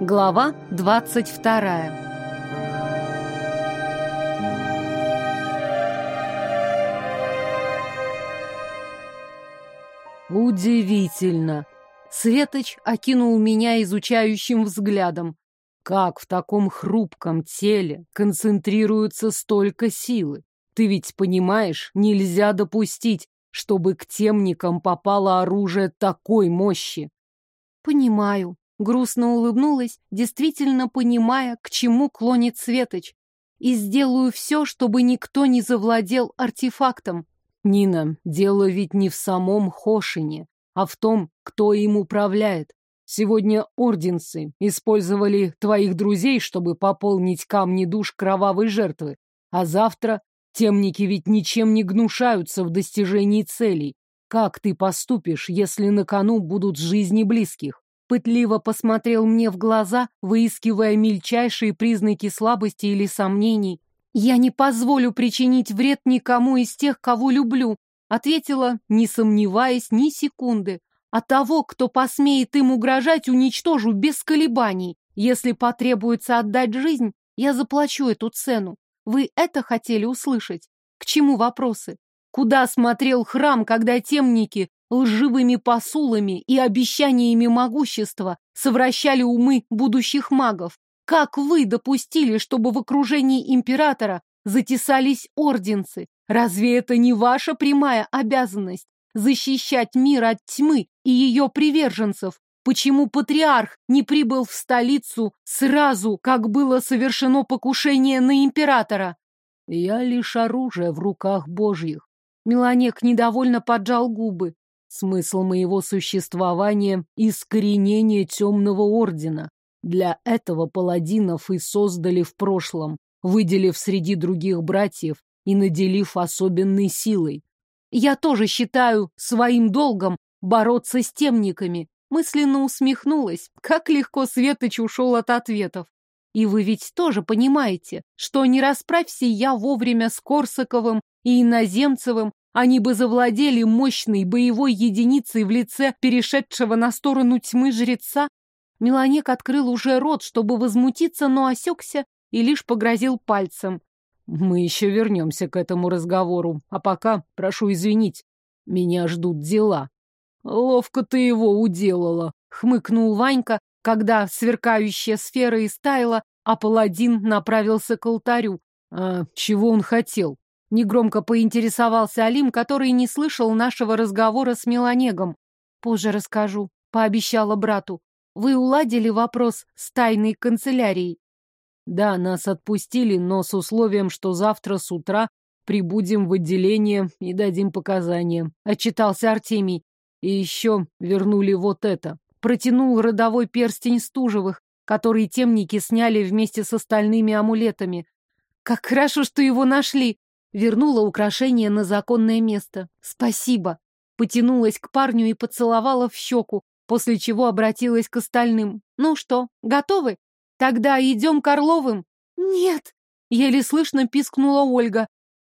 Глава двадцать вторая. Удивительно. Светоч окинул меня изучающим взглядом. Как в таком хрупком теле концентрируется столько силы? Ты ведь понимаешь, нельзя допустить, чтобы к темникам попало оружие такой мощи. Понимаю. Грустно улыбнулась, действительно понимая, к чему клонит Светоч. И сделаю все, чтобы никто не завладел артефактом. Нина, дело ведь не в самом Хошине, а в том, кто им управляет. Сегодня орденцы использовали твоих друзей, чтобы пополнить камни душ кровавой жертвы. А завтра темники ведь ничем не гнушаются в достижении целей. Как ты поступишь, если на кону будут жизни близких? Пытливо посмотрел мне в глаза, выискивая мельчайшие признаки слабости или сомнений. «Я не позволю причинить вред никому из тех, кого люблю», ответила, не сомневаясь ни секунды. А того, кто посмеет им угрожать, уничтожу без колебаний. Если потребуется отдать жизнь, я заплачу эту цену. Вы это хотели услышать? К чему вопросы? Куда смотрел храм, когда темники лживыми посулами и обещаниями могущества совращали умы будущих магов? Как вы допустили, чтобы в окружении императора затесались орденцы? Разве это не ваша прямая обязанность? защищать мир от тьмы и ее приверженцев. Почему патриарх не прибыл в столицу сразу, как было совершено покушение на императора? Я лишь оружие в руках божьих. Меланек недовольно поджал губы. Смысл моего существования — искоренение темного ордена. Для этого паладинов и создали в прошлом, выделив среди других братьев и наделив особенной силой. Я тоже считаю своим долгом бороться с темниками. Мысленно усмехнулась. Как легко Светоч ушел от ответов. И вы ведь тоже понимаете, что не расправься я вовремя с Корсаковым и Иноземцевым, они бы завладели мощной боевой единицей в лице перешедшего на сторону тьмы жреца. Меланек открыл уже рот, чтобы возмутиться, но осекся и лишь погрозил пальцем. Мы еще вернемся к этому разговору, а пока прошу извинить, меня ждут дела. Ловко ты его уделала, хмыкнул Ванька, когда сверкающая сфера истаяла, а паладин направился к алтарю. А чего он хотел? Негромко поинтересовался Алим, который не слышал нашего разговора с Меланегом. Позже расскажу, пообещала брату. Вы уладили вопрос с тайной канцелярией? Да, нас отпустили, но с условием, что завтра с утра прибудем в отделение и дадим показания. Отчитался Артемий. И еще вернули вот это. Протянул родовой перстень Стужевых, который темники сняли вместе с остальными амулетами. Как хорошо, что его нашли. Вернула украшение на законное место. Спасибо. Потянулась к парню и поцеловала в щеку, после чего обратилась к остальным. Ну что, готовы? Тогда идем к Орловым? Нет, еле слышно пискнула Ольга.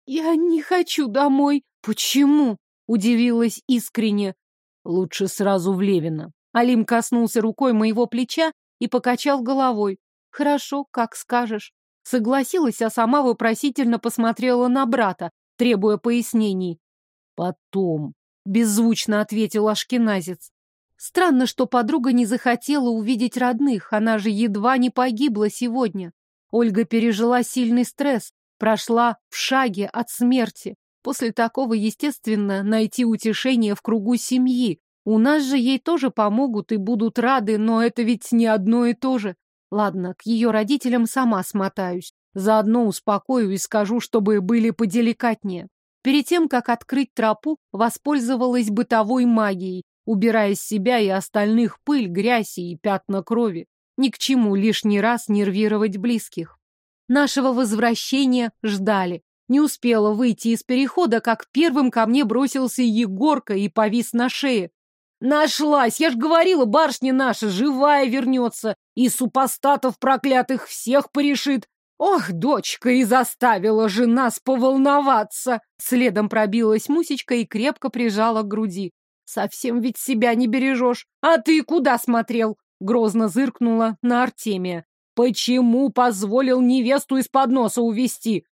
Я не хочу домой. Почему? Удивилась искренне. Лучше сразу в Левино. Алим коснулся рукой моего плеча и покачал головой. Хорошо, как скажешь. Согласилась, а сама вопросительно посмотрела на брата, требуя пояснений. Потом, беззвучно ответил Ашкеназец. Странно, что подруга не захотела увидеть родных, она же едва не погибла сегодня. Ольга пережила сильный стресс, прошла в шаге от смерти. После такого, естественно, найти утешение в кругу семьи. У нас же ей тоже помогут и будут рады, но это ведь не одно и то же. Ладно, к ее родителям сама смотаюсь. Заодно успокою и скажу, чтобы были поделикатнее. Перед тем, как открыть тропу, воспользовалась бытовой магией, убирая с себя и остальных пыль, грязь и пятна крови. Ни к чему лишний раз нервировать близких. Нашего возвращения ждали. Не успела выйти из перехода, как первым ко мне бросился Егорка и повис на шее. «Нашлась! Я ж говорила, барышня наша живая вернется и супостатов проклятых всех порешит!» «Ох, дочка, и заставила же нас поволноваться!» Следом пробилась Мусечка и крепко прижала к груди. Совсем ведь себя не бережешь. А ты куда смотрел? Грозно зыркнула на Артемия. Почему позволил невесту из-под носа увести?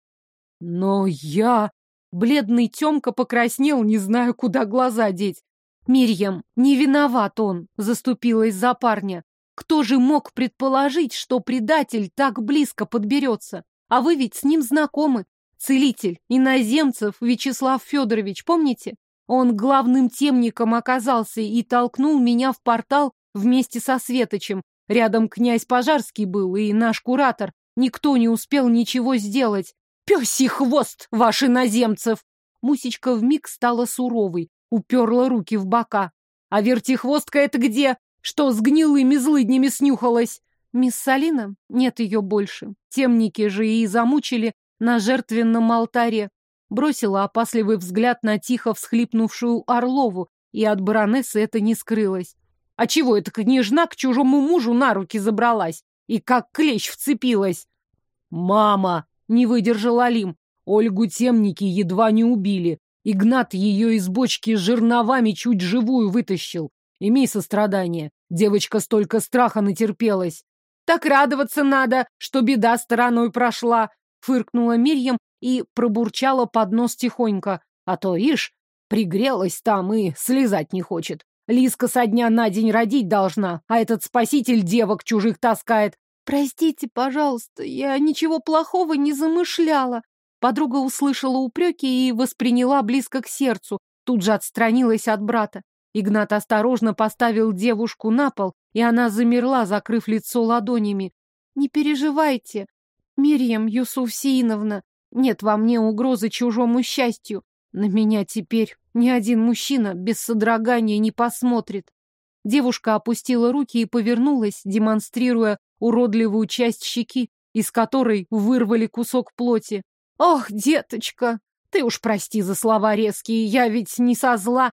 Но я... Бледный Тёмка покраснел, не знаю, куда глаза деть. Мирьям, не виноват он, заступилась за парня. Кто же мог предположить, что предатель так близко подберется? А вы ведь с ним знакомы. Целитель, иноземцев Вячеслав Федорович, помните? Он главным темником оказался и толкнул меня в портал вместе со Светочем. Рядом князь Пожарский был и наш куратор. Никто не успел ничего сделать. Пёсий хвост, ваш иноземцев! Мусечка вмиг стала суровой, уперла руки в бока. А вертихвостка это где? Что с гнилыми злыднями снюхалась? Мисс Салина? Нет ее больше. Темники же и замучили на жертвенном алтаре. Бросила опасливый взгляд на тихо всхлипнувшую Орлову, и от баронессы это не скрылось. А чего эта княжна к чужому мужу на руки забралась? И как клещ вцепилась? «Мама!» — не выдержал Алим. Ольгу темники едва не убили. Игнат ее из бочки жерновами чуть живую вытащил. Имей сострадание. Девочка столько страха натерпелась. Так радоваться надо, что беда стороной прошла, фыркнула Мирьям и пробурчала под нос тихонько. А то, ишь, пригрелась там и слезать не хочет. Лиска со дня на день родить должна, а этот спаситель девок чужих таскает. Простите, пожалуйста, я ничего плохого не замышляла. Подруга услышала упреки и восприняла близко к сердцу, тут же отстранилась от брата. Игнат осторожно поставил девушку на пол, и она замерла, закрыв лицо ладонями. «Не переживайте, Мирьям Юсуфсииновна, нет во мне угрозы чужому счастью. На меня теперь ни один мужчина без содрогания не посмотрит. Девушка опустила руки и повернулась, демонстрируя уродливую часть щеки, из которой вырвали кусок плоти. «Ох, деточка, ты уж прости за слова резкие, я ведь не со зла».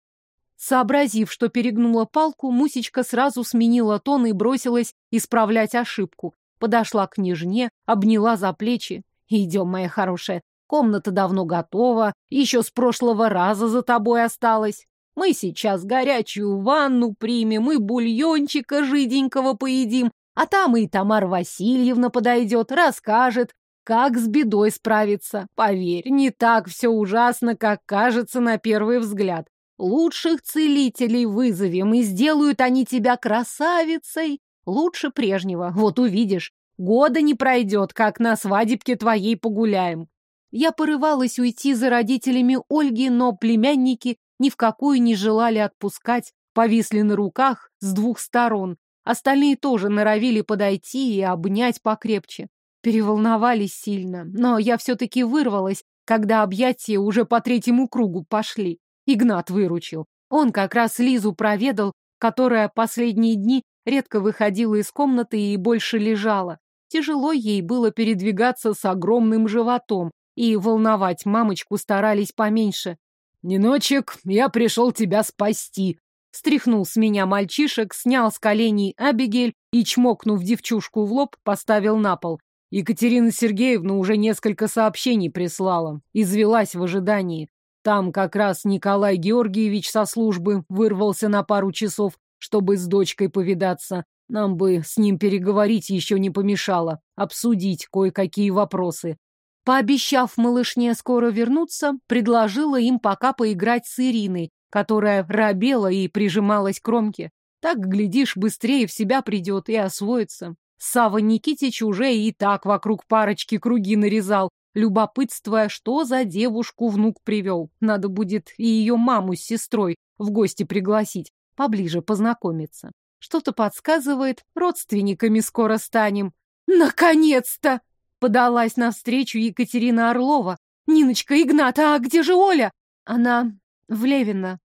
Сообразив, что перегнула палку, Мусечка сразу сменила тон и бросилась исправлять ошибку. Подошла к княжне, обняла за плечи. «Идем, моя хорошая, Комната давно готова, еще с прошлого раза за тобой осталась. Мы сейчас горячую ванну примем и бульончика жиденького поедим, а там и Тамара Васильевна подойдет, расскажет, как с бедой справиться. Поверь, не так все ужасно, как кажется на первый взгляд. Лучших целителей вызовем, и сделают они тебя красавицей. Лучше прежнего, вот увидишь. Года не пройдет, как на свадебке твоей погуляем. Я порывалась уйти за родителями Ольги, но племянники ни в какую не желали отпускать, повисли на руках с двух сторон. Остальные тоже норовили подойти и обнять покрепче. Переволновались сильно, но я все-таки вырвалась, когда объятия уже по третьему кругу пошли. Игнат выручил. Он как раз Лизу проведал, которая последние дни редко выходила из комнаты и больше лежала. Тяжело ей было передвигаться с огромным животом, и волновать мамочку старались поменьше. «Ниночек, я пришел тебя спасти!» Стряхнул с меня мальчишек, снял с коленей Абигель и, чмокнув девчушку в лоб, поставил на пол. Екатерина Сергеевна уже несколько сообщений прислала, извелась в ожидании. Там как раз Николай Георгиевич со службы вырвался на пару часов, чтобы с дочкой повидаться. Нам бы с ним переговорить еще не помешало, обсудить кое-какие вопросы. Пообещав малышне скоро вернуться, предложила им пока поиграть с Ириной, которая робела и прижималась к Ромке. Так, глядишь, быстрее в себя придет и освоится. Сава Никитич уже и так вокруг парочки круги нарезал, любопытствуя, что за девушку внук привел. Надо будет и ее маму с сестрой в гости пригласить, поближе познакомиться. Что-то подсказывает, родственниками скоро станем. Наконец-то! Подалась навстречу Екатерина Орлова. «Ниночка, Игната, а где же Оля?» Она в Левино.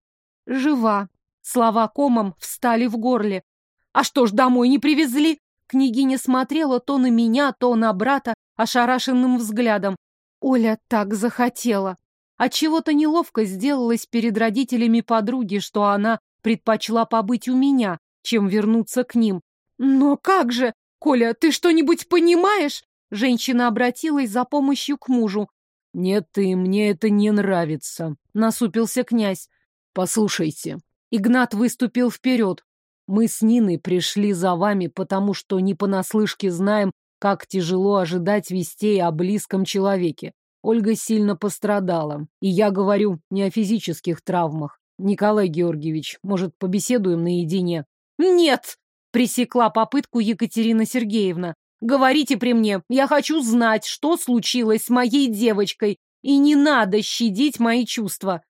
Жива. Слова комом встали в горле. «А что ж, домой не привезли?» Княгиня смотрела то на меня, то на брата ошарашенным взглядом. Оля так захотела. А чего-то неловко сделалось перед родителями подруги, что она предпочла побыть у меня, чем вернуться к ним. «Но как же? Коля, ты что-нибудь понимаешь?» Женщина обратилась за помощью к мужу. «Нет, и мне это не нравится», — насупился князь. «Послушайте». Игнат выступил вперед. Мы с Ниной пришли за вами, потому что не понаслышке знаем, как тяжело ожидать вестей о близком человеке. Ольга сильно пострадала. И я говорю не о физических травмах. Николай Георгиевич, может, побеседуем наедине? Нет! Пресекла попытку Екатерина Сергеевна. Говорите при мне. Я хочу знать, что случилось с моей девочкой. И не надо щадить мои чувства.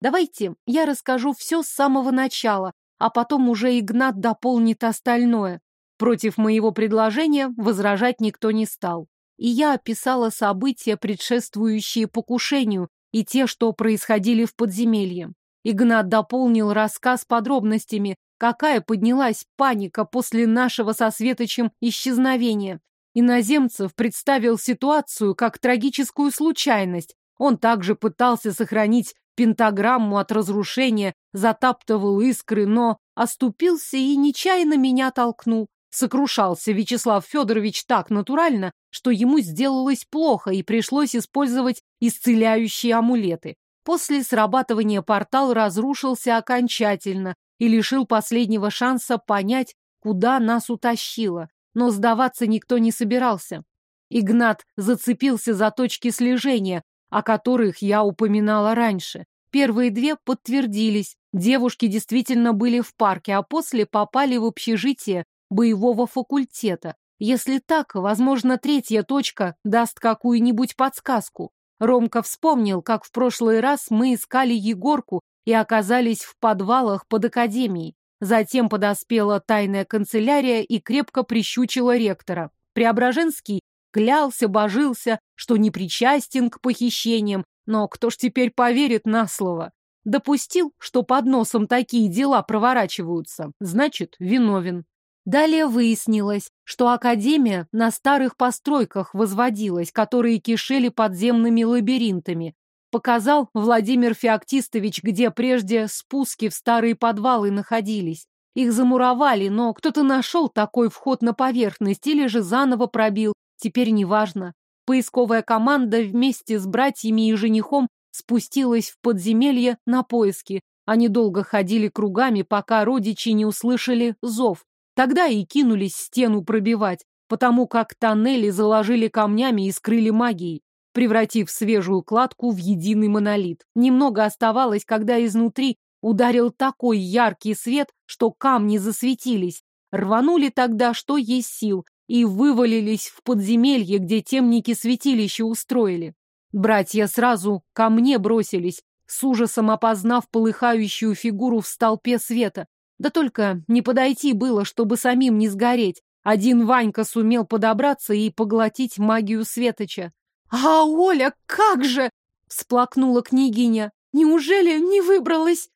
Давайте я расскажу все с самого начала, а потом уже Игнат дополнит остальное. Против моего предложения возражать никто не стал. И я описала события, предшествующие покушению, и те, что происходили в подземелье. Игнат дополнил рассказ подробностями, какая поднялась паника после нашего со Светочем исчезновения. Иноземцев представил ситуацию как трагическую случайность. Он также пытался сохранить пентаграмму от разрушения, затаптывал искры, но оступился и нечаянно меня толкнул. Сокрушался Вячеслав Федорович так натурально, что ему сделалось плохо и пришлось использовать исцеляющие амулеты. После срабатывания портал разрушился окончательно и лишил последнего шанса понять, куда нас утащило. Но сдаваться никто не собирался. Игнат зацепился за точки слежения, о которых я упоминала раньше. Первые две подтвердились. Девушки действительно были в парке, а после попали в общежитие боевого факультета. Если так, возможно, третья точка даст какую-нибудь подсказку. Ромка вспомнил, как в прошлый раз мы искали Егорку и оказались в подвалах под академией. Затем подоспела тайная канцелярия и крепко прищучила ректора. Преображенский клялся, божился, что не причастен к похищениям, но кто ж теперь поверит на слово? Допустил, что под носом такие дела проворачиваются, значит, виновен. Далее выяснилось, что академия на старых постройках возводилась, которые кишели подземными лабиринтами. Показал Владимир Феоктистович, где прежде спуски в старые подвалы находились. Их замуровали, но кто-то нашел такой вход на поверхность или же заново пробил, теперь неважно. Поисковая команда вместе с братьями и женихом спустилась в подземелье на поиски. Они долго ходили кругами, пока родичи не услышали зов. Тогда и кинулись стену пробивать, потому как тоннели заложили камнями и скрыли магией, превратив свежую кладку в единый монолит. Немного оставалось, когда изнутри ударил такой яркий свет, что камни засветились. Рванули тогда, что есть сил, и вывалились в подземелье, где темники святилища устроили. Братья сразу ко мне бросились, с ужасом опознав полыхающую фигуру в столпе света. Да только не подойти было, чтобы самим не сгореть. Один Ванька сумел подобраться и поглотить магию Светоча. «А Оля, как же!» — всплакнула княгиня. «Неужели не выбралась?»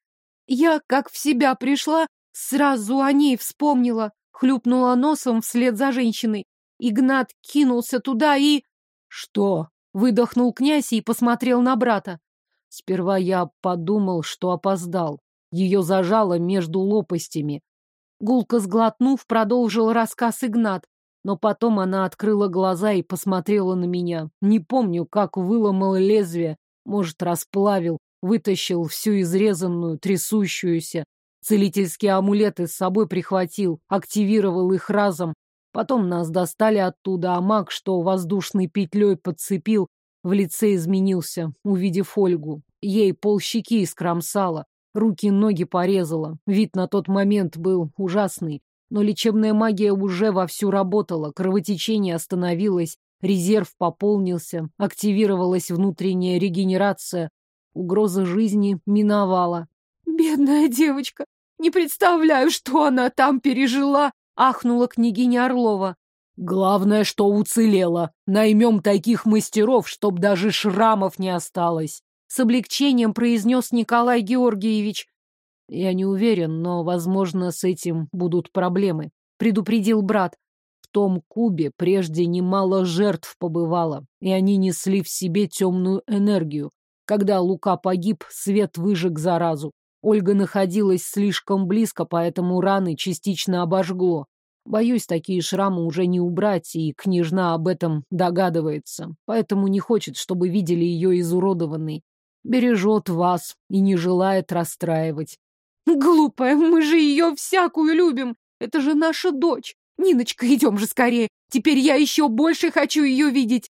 Я, как в себя пришла, сразу о ней вспомнила хлюпнула носом вслед за женщиной. Игнат кинулся туда и... Что? Выдохнул князь и посмотрел на брата. Сперва я подумал, что опоздал. Ее зажало между лопастями. Гулко сглотнув, продолжил рассказ Игнат. Но потом она открыла глаза и посмотрела на меня. Не помню, как выломал лезвие, может, расплавил, вытащил всю изрезанную, трясущуюся, Целительские амулеты с собой прихватил, активировал их разом. Потом нас достали оттуда, а маг, что воздушной петлей подцепил, в лице изменился, увидев Ольгу. Ей полщеки искромсала, руки и ноги порезала. Вид на тот момент был ужасный. Но лечебная магия уже вовсю работала, кровотечение остановилось, резерв пополнился, активировалась внутренняя регенерация. Угроза жизни миновала. «Бедная девочка! Не представляю, что она там пережила, ахнула княгиня Орлова. Главное, что уцелела. Наймем таких мастеров, чтоб даже шрамов не осталось. С облегчением произнес Николай Георгиевич. Я не уверен, но, возможно, с этим будут проблемы, предупредил брат. В том кубе прежде немало жертв побывало, и они несли в себе темную энергию. Когда Лука погиб, свет выжег заразу. Ольга находилась слишком близко, поэтому раны частично обожгло. Боюсь, такие шрамы уже не убрать, и княжна об этом догадывается, поэтому не хочет, чтобы видели ее изуродованной. Бережет вас и не желает расстраивать. Глупая, мы же ее всякую любим. Это же наша дочь. Ниночка, идем же скорее. Теперь я еще больше хочу ее видеть.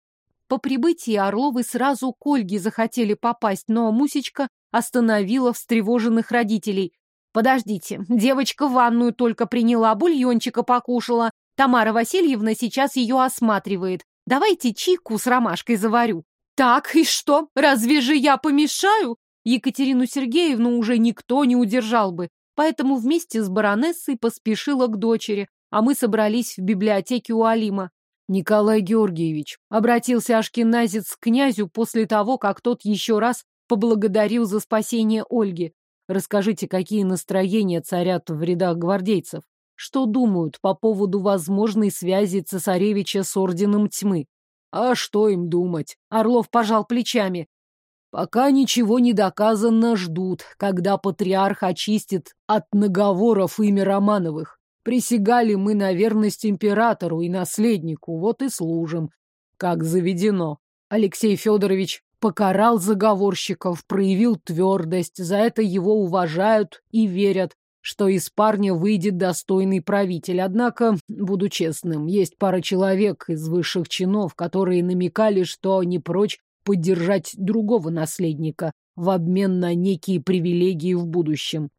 По прибытии Орловы сразу к Ольге захотели попасть, но Мусечка остановила встревоженных родителей. «Подождите, девочка ванную только приняла, бульончика покушала. Тамара Васильевна сейчас ее осматривает. Давайте чайку с ромашкой заварю». «Так, и что? Разве же я помешаю?» Екатерину Сергеевну уже никто не удержал бы, поэтому вместе с баронессой поспешила к дочери, а мы собрались в библиотеке у Алима. Николай Георгиевич обратился Ашкеназец к князю после того, как тот еще раз поблагодарил за спасение Ольги. Расскажите, какие настроения царят в рядах гвардейцев? Что думают по поводу возможной связи цесаревича с Орденом Тьмы? А что им думать? Орлов пожал плечами. Пока ничего не доказано, ждут, когда патриарх очистит от наговоров имя Романовых. Присягали мы на верность императору и наследнику, вот и служим, как заведено. Алексей Федорович покарал заговорщиков, проявил твердость, за это его уважают и верят, что из парня выйдет достойный правитель. Однако, буду честным, есть пара человек из высших чинов, которые намекали, что не прочь поддержать другого наследника в обмен на некие привилегии в будущем.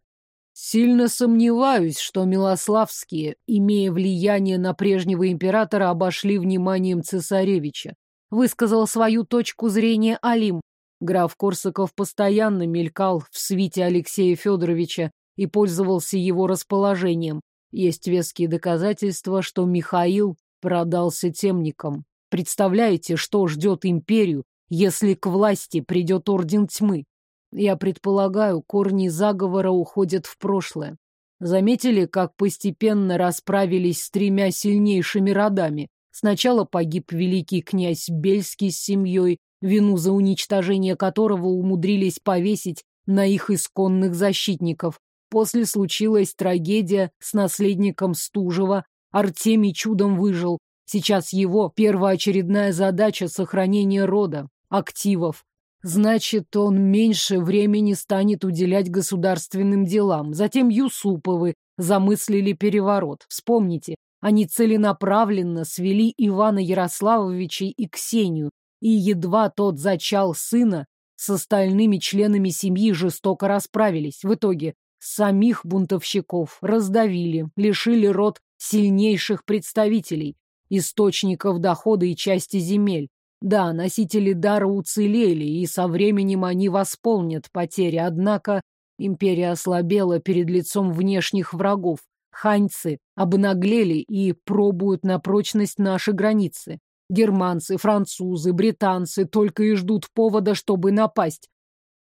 Сильно сомневаюсь, что Милославские, имея влияние на прежнего императора, обошли вниманием цесаревича. Высказал свою точку зрения Алим. Граф Корсаков постоянно мелькал в свите Алексея Федоровича и пользовался его расположением. Есть веские доказательства, что Михаил продался темникам. Представляете, что ждет империю, если к власти придет Орден Тьмы? Я предполагаю, корни заговора уходят в прошлое. Заметили, как постепенно расправились с тремя сильнейшими родами? Сначала погиб великий князь Бельский с семьей, вину за уничтожение которого умудрились повесить на их исконных защитников. После случилась трагедия с наследником Стужева. Артемий чудом выжил. Сейчас его первоочередная задача — сохранение рода, активов. Значит, он меньше времени станет уделять государственным делам. Затем Юсуповы замыслили переворот. Вспомните, они целенаправленно свели Ивана Ярославовича и Ксению, и едва тот зачал сына, с остальными членами семьи жестоко расправились. В итоге самих бунтовщиков раздавили, лишили род сильнейших представителей, источников дохода и части земель. Да, носители дара уцелели, и со временем они восполнят потери, однако империя ослабела перед лицом внешних врагов. Ханьцы обнаглели и пробуют на прочность наши границы. Германцы, французы, британцы только и ждут повода, чтобы напасть.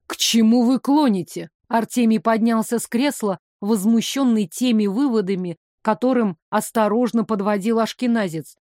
«К чему вы клоните?» Артемий поднялся с кресла, возмущенный теми выводами, которым осторожно подводил ашкеназец.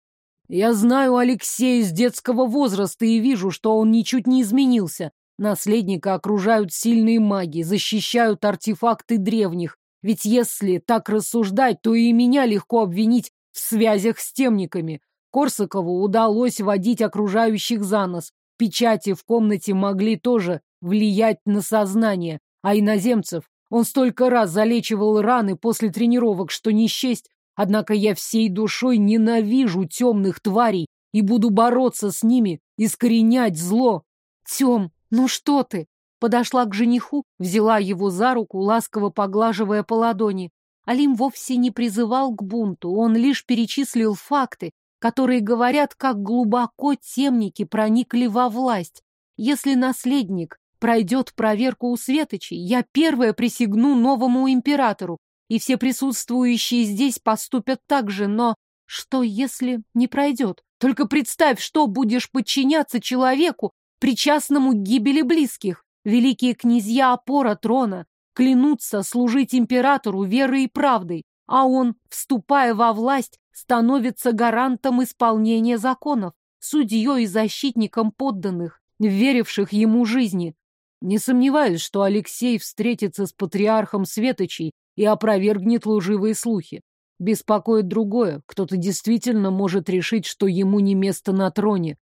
Я знаю Алексея с детского возраста и вижу, что он ничуть не изменился. Наследника окружают сильные маги, защищают артефакты древних. Ведь если так рассуждать, то и меня легко обвинить в связях с темниками. Корсакову удалось водить окружающих за нос. Печати в комнате могли тоже влиять на сознание. А иноземцев он столько раз залечивал раны после тренировок, что не счесть Однако я всей душой ненавижу темных тварей и буду бороться с ними, искоренять зло. Тем, ну что ты? Подошла к жениху, взяла его за руку, ласково поглаживая по ладони. Алим вовсе не призывал к бунту, он лишь перечислил факты, которые говорят, как глубоко темники проникли во власть. Если наследник пройдет проверку у Светочей, я первая присягну новому императору, и все присутствующие здесь поступят так же, но что, если не пройдет? Только представь, что будешь подчиняться человеку, причастному к гибели близких. Великие князья опора трона клянутся служить императору верой и правдой, а он, вступая во власть, становится гарантом исполнения законов, судьей и защитником подданных, веривших ему жизни. Не сомневаюсь, что Алексей встретится с патриархом Светочей и опровергнет лживые слухи. Беспокоит другое. Кто-то действительно может решить, что ему не место на троне.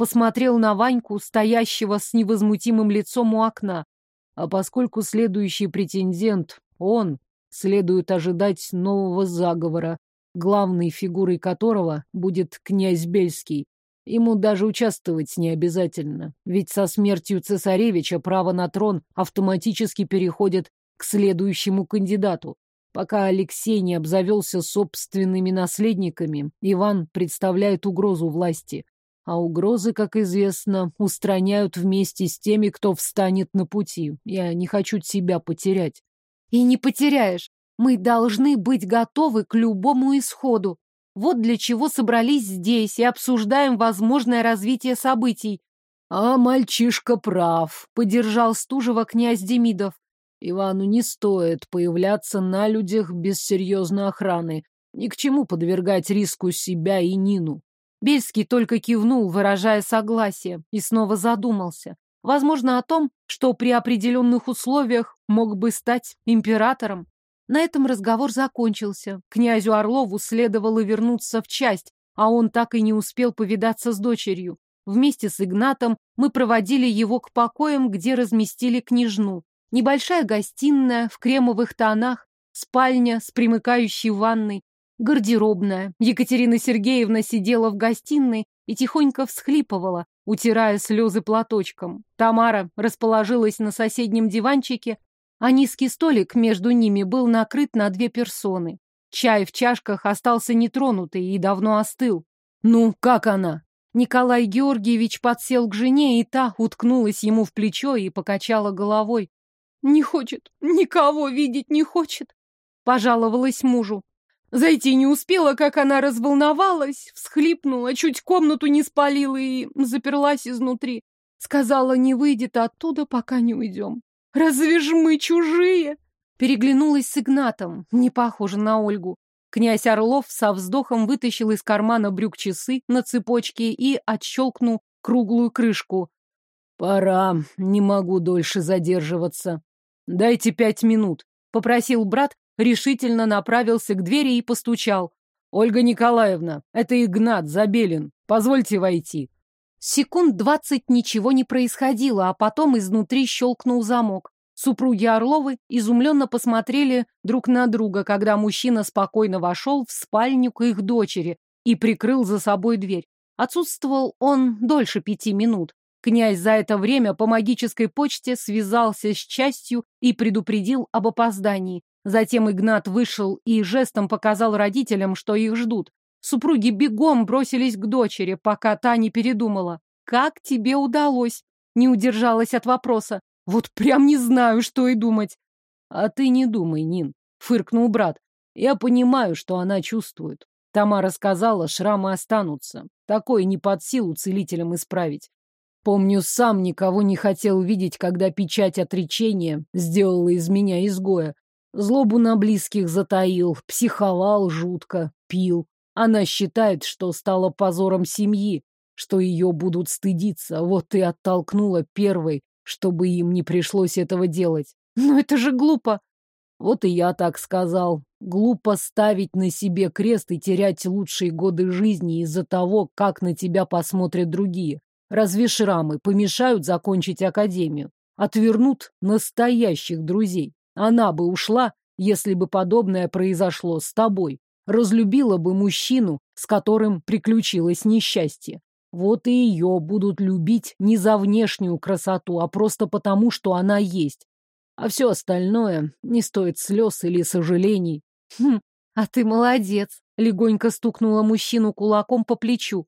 Посмотрел на Ваньку, стоящего с невозмутимым лицом у окна. А поскольку следующий претендент он следует ожидать нового заговора, главной фигурой которого будет князь Бельский. Ему даже участвовать не обязательно, ведь со смертью цесаревича право на трон автоматически переходит к следующему кандидату. Пока Алексей не обзавелся собственными наследниками, Иван представляет угрозу власти. А угрозы, как известно, устраняют вместе с теми, кто встанет на пути. Я не хочу тебя потерять. И не потеряешь. Мы должны быть готовы к любому исходу. Вот для чего собрались здесь и обсуждаем возможное развитие событий. А мальчишка прав, поддержал Стужева князь Демидов. Ивану не стоит появляться на людях без серьезной охраны. Ни к чему подвергать риску себя и Нину. Бельский только кивнул, выражая согласие, и снова задумался. Возможно, о том, что при определенных условиях мог бы стать императором. На этом разговор закончился. Князю Орлову следовало вернуться в часть, а он так и не успел повидаться с дочерью. Вместе с Игнатом мы проводили его к покоям, где разместили княжну. Небольшая гостиная в кремовых тонах, спальня с примыкающей ванной, гардеробная. Екатерина Сергеевна сидела в гостиной и тихонько всхлипывала, утирая слезы платочком. Тамара расположилась на соседнем диванчике, а низкий столик между ними был накрыт на две персоны. Чай в чашках остался нетронутый и давно остыл. «Ну, как она?» Николай Георгиевич подсел к жене, и та уткнулась ему в плечо и покачала головой. Не хочет, никого видеть не хочет. Пожаловалась мужу. Зайти не успела, как она разволновалась, всхлипнула, чуть комнату не спалила и заперлась изнутри. Сказала, не выйдет оттуда, пока не уйдем. Разве ж мы чужие? Переглянулась с Игнатом, не похоже на Ольгу. Князь Орлов со вздохом вытащил из кармана брюк часы на цепочке и отщелкнул круглую крышку. «Пора, не могу дольше задерживаться». «Дайте пять минут», — попросил брат, решительно направился к двери и постучал. «Ольга Николаевна, это Игнат Забелин. Позвольте войти». Секунд двадцать ничего не происходило, а потом изнутри щелкнул замок. Супруги Орловы изумленно посмотрели друг на друга, когда мужчина спокойно вошел в спальню к их дочери и прикрыл за собой дверь. Отсутствовал он дольше пяти минут. Князь за это время по магической почте связался с частью и предупредил об опоздании. Затем Игнат вышел и жестом показал родителям, что их ждут. Супруги бегом бросились к дочери, пока та не передумала. «Как тебе удалось?» Не удержалась от вопроса. «Вот прям не знаю, что и думать». «А ты не думай, Нин», — фыркнул брат. «Я понимаю, что она чувствует. Тамара сказала, шрамы останутся. Такое не под силу целителям исправить. Помню, сам никого не хотел видеть, когда печать отречения сделала из меня изгоя. Злобу на близких затаил, психовал жутко, пил. Она считает, что стала позором семьи, что ее будут стыдиться. Вот и оттолкнула первой, чтобы им не пришлось этого делать. Но это же глупо. Вот и я так сказал. Глупо ставить на себе крест и терять лучшие годы жизни из-за того, как на тебя посмотрят другие. Разве шрамы помешают закончить академию? Отвернут настоящих друзей. Она бы ушла, если бы подобное произошло с тобой. Разлюбила бы мужчину, с которым приключилось несчастье. Вот и ее будут любить не за внешнюю красоту, а просто потому, что она есть. А все остальное не стоит слез или сожалений. Хм, а ты молодец, легонько стукнула мужчину кулаком по плечу.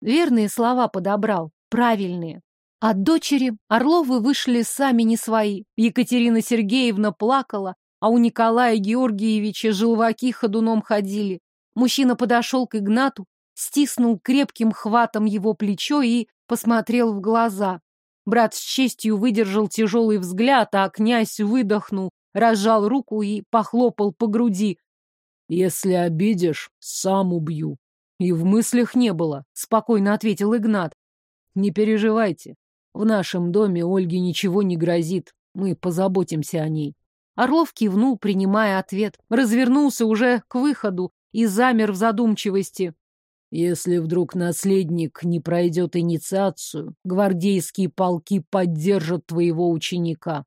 Верные слова подобрал правильные. От дочери Орловы вышли сами не свои. Екатерина Сергеевна плакала, а у Николая Георгиевича желваки ходуном ходили. Мужчина подошел к Игнату, стиснул крепким хватом его плечо и посмотрел в глаза. Брат с честью выдержал тяжелый взгляд, а князь выдохнул, разжал руку и похлопал по груди. «Если обидишь, сам убью». И в мыслях не было, спокойно ответил Игнат. Не переживайте. В нашем доме Ольге ничего не грозит. Мы позаботимся о ней. Орлов кивнул, принимая ответ. Развернулся уже к выходу и замер в задумчивости. Если вдруг наследник не пройдет инициацию, гвардейские полки поддержат твоего ученика.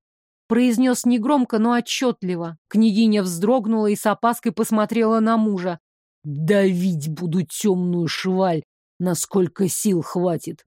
произнес негромко, но отчетливо. Княгиня вздрогнула и с опаской посмотрела на мужа. «Давить буду темную шваль, насколько сил хватит».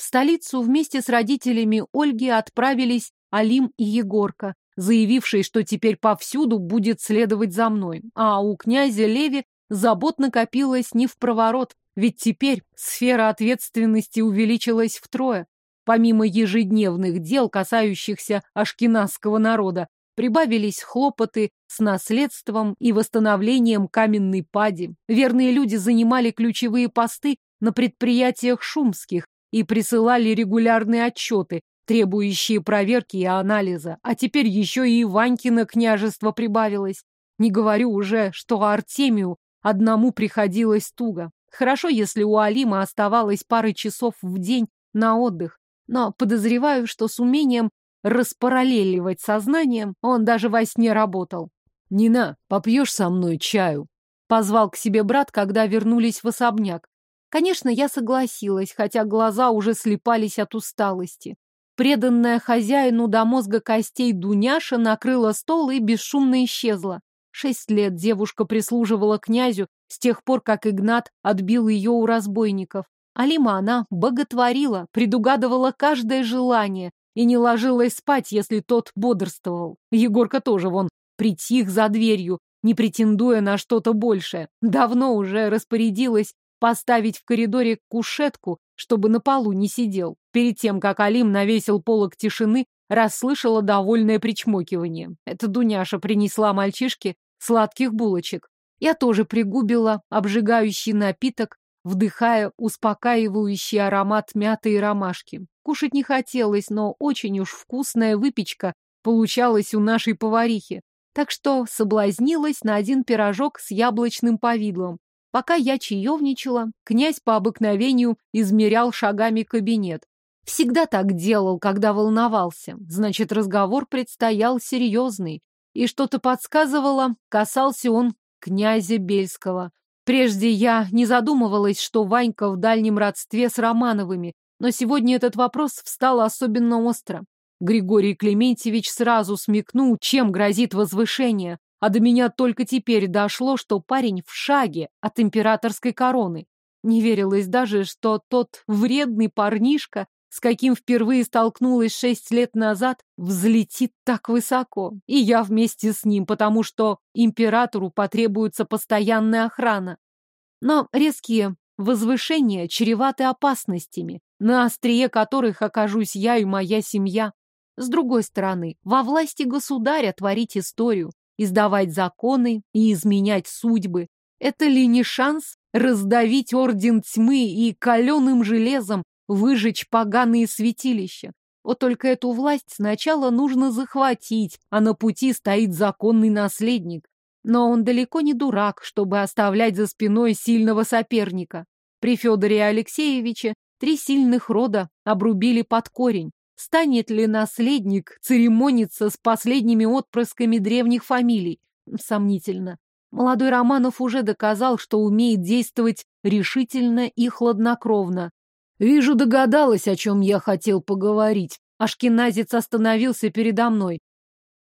В столицу вместе с родителями Ольги отправились Алим и Егорка, заявившие, что теперь повсюду будет следовать за мной. А у князя Леви забот накопилось не в проворот, ведь теперь сфера ответственности увеличилась втрое. Помимо ежедневных дел, касающихся ашкеназского народа, прибавились хлопоты с наследством и восстановлением каменной пади. Верные люди занимали ключевые посты на предприятиях шумских и присылали регулярные отчеты, требующие проверки и анализа. А теперь еще и Ванькино княжество прибавилось. Не говорю уже, что Артемию одному приходилось туго. Хорошо, если у Алима оставалось пары часов в день на отдых, но подозреваю, что с умением распараллеливать сознанием он даже во сне работал. «Нина, попьешь со мной чаю?» Позвал к себе брат, когда вернулись в особняк. Конечно, я согласилась, хотя глаза уже слепались от усталости. Преданная хозяину до мозга костей Дуняша накрыла стол и бесшумно исчезла. Шесть лет девушка прислуживала князю с тех пор, как Игнат отбил ее у разбойников. Алима она боготворила, предугадывала каждое желание и не ложилась спать, если тот бодрствовал. Егорка тоже вон притих за дверью, не претендуя на что-то большее. Давно уже распорядилась поставить в коридоре кушетку, чтобы на полу не сидел. Перед тем, как Алим навесил полок тишины, расслышала довольное причмокивание. Это Дуняша принесла мальчишке сладких булочек. Я тоже пригубила обжигающий напиток, вдыхая успокаивающий аромат мяты и ромашки. Кушать не хотелось, но очень уж вкусная выпечка получалась у нашей поварихи. Так что соблазнилась на один пирожок с яблочным повидлом. Пока я чаевничала, князь по обыкновению измерял шагами кабинет. Всегда так делал, когда волновался. Значит, разговор предстоял серьезный. И что-то подсказывало, касался он князя Бельского. Прежде я не задумывалась, что Ванька в дальнем родстве с Романовыми, но сегодня этот вопрос встал особенно остро. Григорий Клементьевич сразу смекнул, чем грозит возвышение, а до меня только теперь дошло, что парень в шаге от императорской короны. Не верилось даже, что тот вредный парнишка с каким впервые столкнулась шесть лет назад, взлетит так высоко. И я вместе с ним, потому что императору потребуется постоянная охрана. Но резкие возвышения чреваты опасностями, на острие которых окажусь я и моя семья. С другой стороны, во власти государя творить историю, издавать законы и изменять судьбы. Это ли не шанс раздавить орден тьмы и каленым железом выжечь поганые святилища. Вот только эту власть сначала нужно захватить, а на пути стоит законный наследник. Но он далеко не дурак, чтобы оставлять за спиной сильного соперника. При Федоре Алексеевиче три сильных рода обрубили под корень. Станет ли наследник церемониться с последними отпрысками древних фамилий? Сомнительно. Молодой Романов уже доказал, что умеет действовать решительно и хладнокровно. Вижу, догадалась, о чем я хотел поговорить. Ашкеназец остановился передо мной.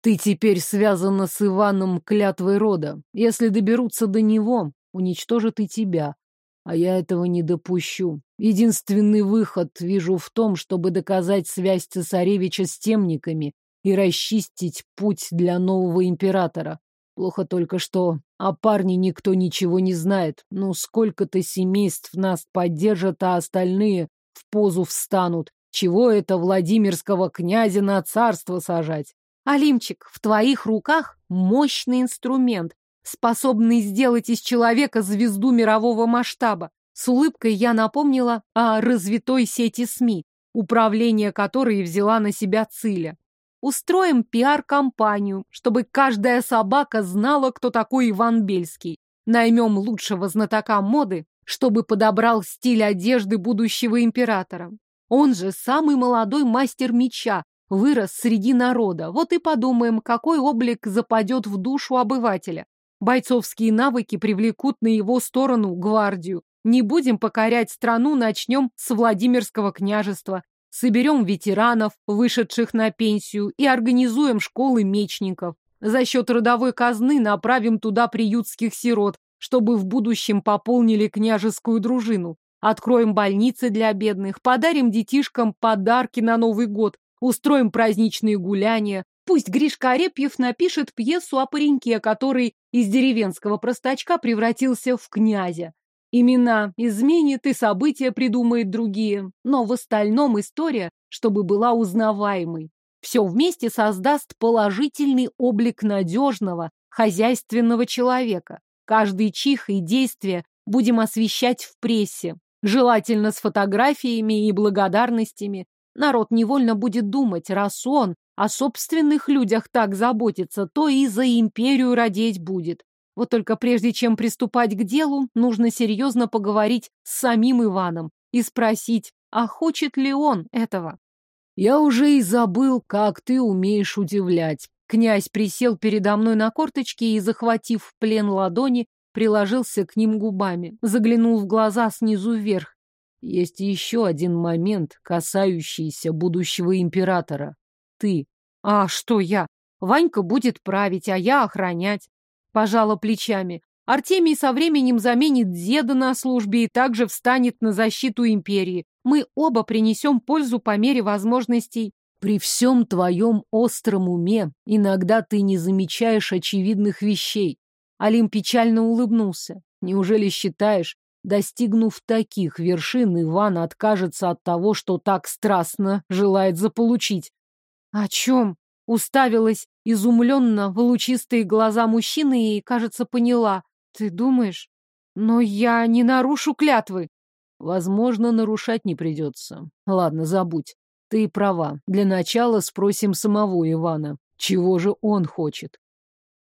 Ты теперь связана с Иваном клятвой рода. Если доберутся до него, уничтожат и тебя. А я этого не допущу. Единственный выход вижу в том, чтобы доказать связь цесаревича с темниками и расчистить путь для нового императора. Плохо только что о парне никто ничего не знает. Ну, сколько-то семейств нас поддержат, а остальные в позу встанут. Чего это Владимирского князя на царство сажать? Алимчик, в твоих руках мощный инструмент, способный сделать из человека звезду мирового масштаба. С улыбкой я напомнила о развитой сети СМИ, управление которой взяла на себя Циля. Устроим пиар-компанию, чтобы каждая собака знала, кто такой Иван Бельский. Наймем лучшего знатока моды, чтобы подобрал стиль одежды будущего императора. Он же самый молодой мастер меча, вырос среди народа. Вот и подумаем, какой облик западет в душу обывателя. Бойцовские навыки привлекут на его сторону гвардию. Не будем покорять страну, начнем с Владимирского княжества. соберем ветеранов, вышедших на пенсию, и организуем школы мечников. За счет родовой казны направим туда приютских сирот, чтобы в будущем пополнили княжескую дружину. Откроем больницы для бедных, подарим детишкам подарки на Новый год, устроим праздничные гуляния. Пусть Гришка Арепьев напишет пьесу о пареньке, который из деревенского простачка превратился в князя. Имена изменит и события придумает другие, но в остальном история, чтобы была узнаваемой. Все вместе создаст положительный облик надежного, хозяйственного человека. Каждый чих и действие будем освещать в прессе, желательно с фотографиями и благодарностями. Народ невольно будет думать, раз он о собственных людях так заботится, то и за империю родить будет. Вот только прежде чем приступать к делу, нужно серьезно поговорить с самим Иваном и спросить, а хочет ли он этого. Я уже и забыл, как ты умеешь удивлять. Князь присел передо мной на корточки и, захватив в плен ладони, приложился к ним губами, заглянул в глаза снизу вверх. Есть еще один момент, касающийся будущего императора. Ты. А что я? Ванька будет править, а я охранять пожала плечами. Артемий со временем заменит деда на службе и также встанет на защиту империи. Мы оба принесем пользу по мере возможностей. При всем твоем остром уме иногда ты не замечаешь очевидных вещей. Алим печально улыбнулся. Неужели считаешь, достигнув таких вершин, Иван откажется от того, что так страстно желает заполучить? О чем? Уставилась изумленно в лучистые глаза мужчины и, кажется, поняла. Ты думаешь? Но я не нарушу клятвы. Возможно, нарушать не придется. Ладно, забудь. Ты права. Для начала спросим самого Ивана. Чего же он хочет?